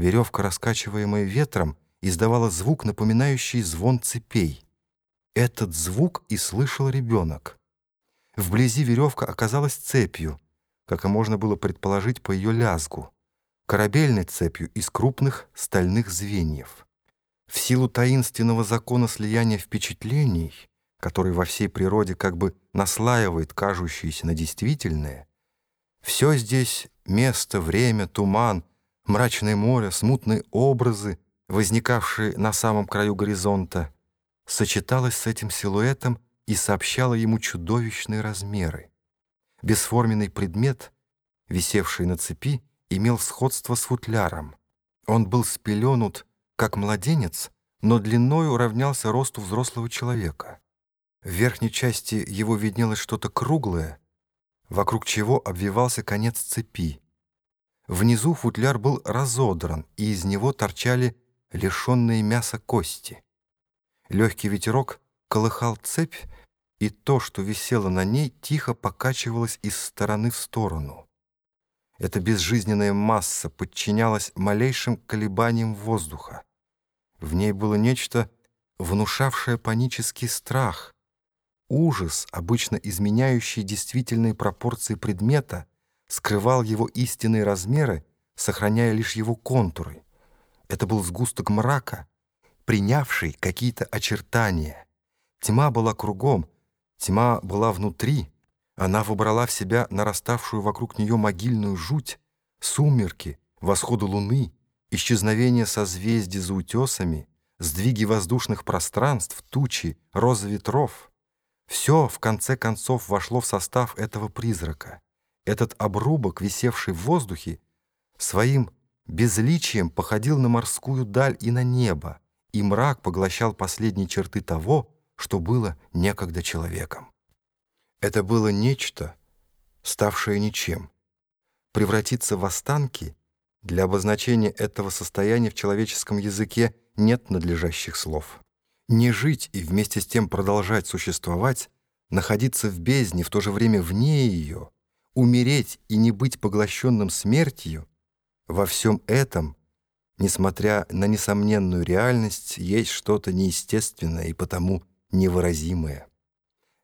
Веревка, раскачиваемая ветром, издавала звук, напоминающий звон цепей. Этот звук и слышал ребенок. Вблизи веревка оказалась цепью, как и можно было предположить по ее лязгу, корабельной цепью из крупных стальных звеньев. В силу таинственного закона слияния впечатлений, который во всей природе как бы наслаивает кажущееся на действительное, все здесь — место, время, туман, мрачное море, смутные образы, возникавшие на самом краю горизонта, сочеталось с этим силуэтом и сообщало ему чудовищные размеры. Бесформенный предмет, висевший на цепи, имел сходство с футляром. Он был спеленут как младенец, но длиною равнялся росту взрослого человека. В верхней части его виднелось что-то круглое, вокруг чего обвивался конец цепи. Внизу футляр был разодран, и из него торчали лишенные мяса кости. Легкий ветерок колыхал цепь, и то, что висело на ней, тихо покачивалось из стороны в сторону. Эта безжизненная масса подчинялась малейшим колебаниям воздуха. В ней было нечто, внушавшее панический страх. Ужас, обычно изменяющий действительные пропорции предмета, скрывал его истинные размеры, сохраняя лишь его контуры. Это был сгусток мрака, принявший какие-то очертания. Тьма была кругом, тьма была внутри. Она выбрала в себя нараставшую вокруг нее могильную жуть, сумерки, восходы луны, исчезновение созвездий за утесами, сдвиги воздушных пространств, тучи, розы ветров. Все, в конце концов, вошло в состав этого призрака. Этот обрубок, висевший в воздухе, своим безличием походил на морскую даль и на небо, и мрак поглощал последние черты того, что было некогда человеком. Это было нечто, ставшее ничем. Превратиться в останки — для обозначения этого состояния в человеческом языке нет надлежащих слов. Не жить и вместе с тем продолжать существовать, находиться в бездне, в то же время вне ее, умереть и не быть поглощенным смертью, во всем этом, несмотря на несомненную реальность, есть что-то неестественное и потому невыразимое.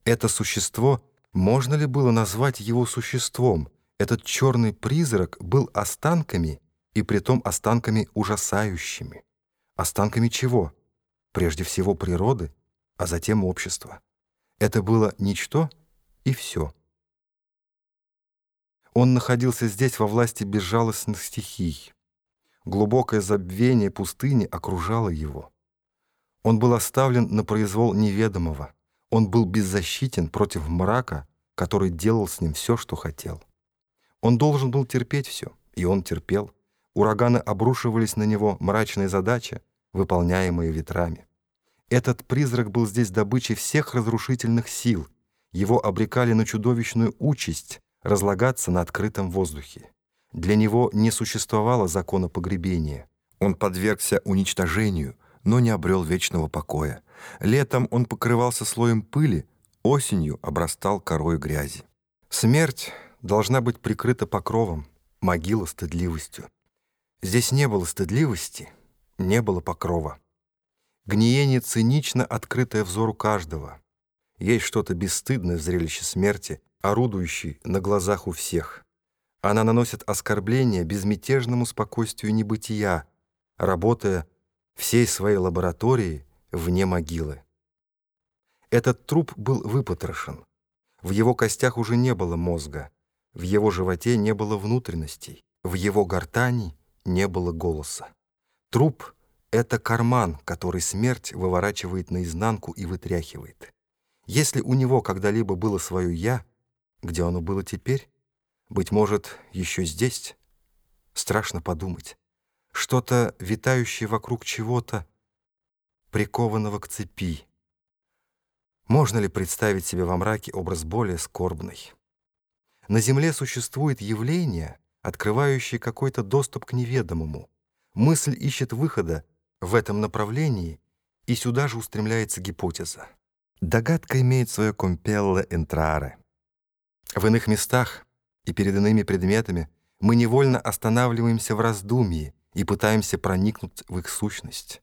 Это существо, можно ли было назвать его существом? Этот черный призрак был останками и притом останками ужасающими. Останками чего? Прежде всего природы, а затем общества. Это было ничто и все. Он находился здесь во власти безжалостных стихий. Глубокое забвение пустыни окружало его. Он был оставлен на произвол неведомого. Он был беззащитен против мрака, который делал с ним все, что хотел. Он должен был терпеть все, и он терпел. Ураганы обрушивались на него, мрачные задачи, выполняемые ветрами. Этот призрак был здесь добычей всех разрушительных сил. Его обрекали на чудовищную участь разлагаться на открытом воздухе. Для него не существовало закона погребения. Он подвергся уничтожению, но не обрел вечного покоя. Летом он покрывался слоем пыли, осенью обрастал корой грязи. Смерть должна быть прикрыта покровом, могила стыдливостью. Здесь не было стыдливости, не было покрова. Гниение цинично открытое взору каждого. Есть что-то бесстыдное в зрелище смерти, орудующей на глазах у всех. Она наносит оскорбление безмятежному спокойствию небытия, работая всей своей лабораторией вне могилы. Этот труп был выпотрошен. В его костях уже не было мозга, в его животе не было внутренностей, в его гортани не было голоса. Труп — это карман, который смерть выворачивает наизнанку и вытряхивает. Если у него когда-либо было свое «я», где оно было теперь? Быть может, еще здесь? Страшно подумать. Что-то, витающее вокруг чего-то, прикованного к цепи. Можно ли представить себе во мраке образ более скорбный? На Земле существует явление — открывающий какой-то доступ к неведомому. Мысль ищет выхода в этом направлении, и сюда же устремляется гипотеза. Догадка имеет свое компелле энтраре. В иных местах и перед иными предметами мы невольно останавливаемся в раздумье, и пытаемся проникнуть в их сущность.